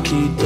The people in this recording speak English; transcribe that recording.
monkey